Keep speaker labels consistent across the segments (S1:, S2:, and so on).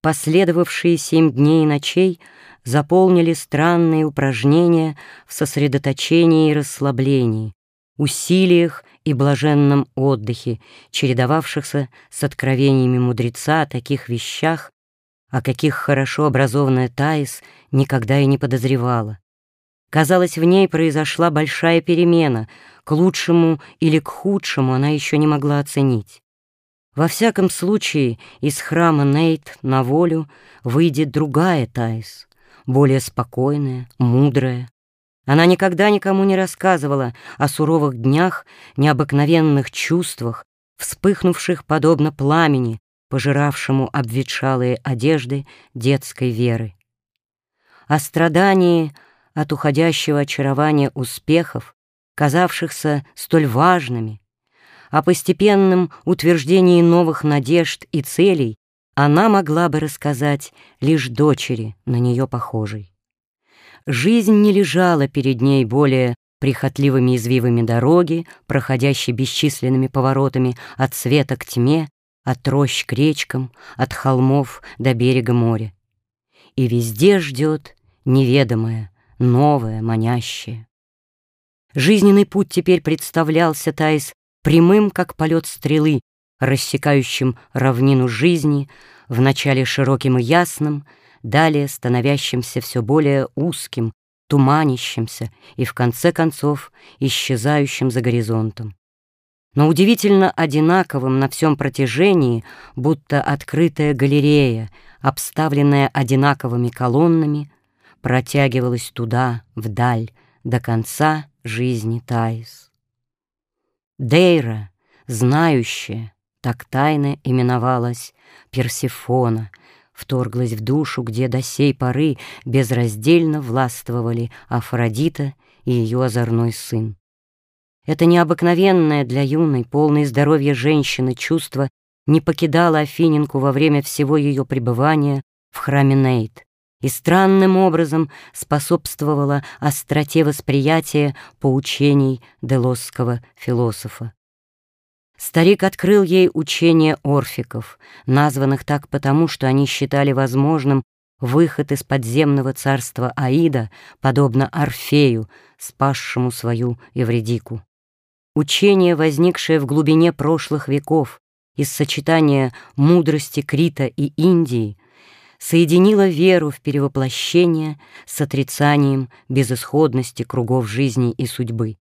S1: Последовавшие семь дней и ночей заполнили странные упражнения в сосредоточении и расслаблении, усилиях и блаженном отдыхе, чередовавшихся с откровениями мудреца о таких вещах, о каких хорошо образованная Таис никогда и не подозревала. Казалось, в ней произошла большая перемена, к лучшему или к худшему она еще не могла оценить. Во всяком случае, из храма Нейт на волю выйдет другая Таис, более спокойная, мудрая. Она никогда никому не рассказывала о суровых днях, необыкновенных чувствах, вспыхнувших подобно пламени, пожиравшему обветшалые одежды детской веры. О страдании от уходящего очарования успехов, казавшихся столь важными, о постепенном утверждении новых надежд и целей она могла бы рассказать лишь дочери, на нее похожей. Жизнь не лежала перед ней более прихотливыми извивами дороги, проходящей бесчисленными поворотами от света к тьме, от рощ к речкам, от холмов до берега моря. И везде ждет неведомое, новое, манящее. Жизненный путь теперь представлялся Таис прямым, как полет стрелы, рассекающим равнину жизни, вначале широким и ясным, далее становящимся все более узким, туманящимся и, в конце концов, исчезающим за горизонтом. Но удивительно одинаковым на всем протяжении, будто открытая галерея, обставленная одинаковыми колоннами, протягивалась туда, вдаль, до конца жизни Таис. Дейра, знающая, так тайно именовалась Персифона, вторглась в душу, где до сей поры безраздельно властвовали Афродита и ее озорной сын. Это необыкновенное для юной, полной здоровья женщины чувство не покидало Афиненку во время всего ее пребывания в храме Нейт и странным образом способствовала остроте восприятия поучений делосского философа. Старик открыл ей учение орфиков, названных так потому, что они считали возможным выход из подземного царства Аида, подобно Орфею, спасшему свою Евредику. Учение, возникшее в глубине прошлых веков, из сочетания мудрости Крита и Индии, соединила веру в перевоплощение с отрицанием безысходности кругов жизни и судьбы.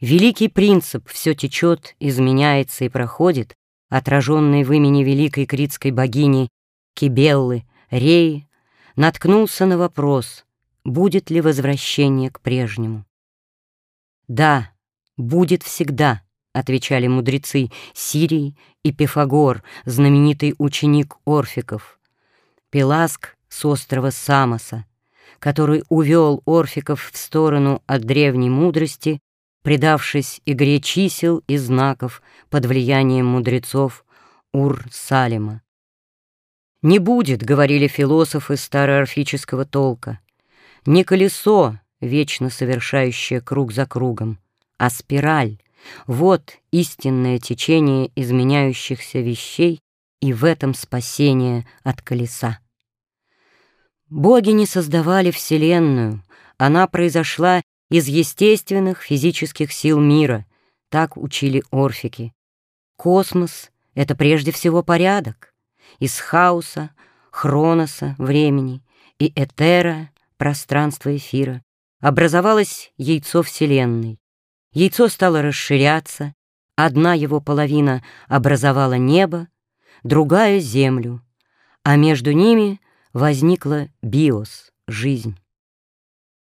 S1: Великий принцип «все течет, изменяется и проходит», отраженный в имени великой критской богини Кибеллы, Реи, наткнулся на вопрос, будет ли возвращение к прежнему. «Да, будет всегда», — отвечали мудрецы Сирий и Пифагор, знаменитый ученик Орфиков. Пеласк с острова Самоса, который увел орфиков в сторону от древней мудрости, предавшись игре чисел и знаков под влиянием мудрецов Ур-Салима. «Не будет», — говорили философы староорфического толка, «не колесо, вечно совершающее круг за кругом, а спираль. Вот истинное течение изменяющихся вещей и в этом спасение от колеса. Боги не создавали Вселенную, она произошла из естественных физических сил мира, так учили орфики. Космос — это прежде всего порядок, из хаоса, хроноса, времени и этера, пространства эфира, образовалось яйцо Вселенной. Яйцо стало расширяться, одна его половина образовала небо, другая — землю, а между ними возникла биос — жизнь.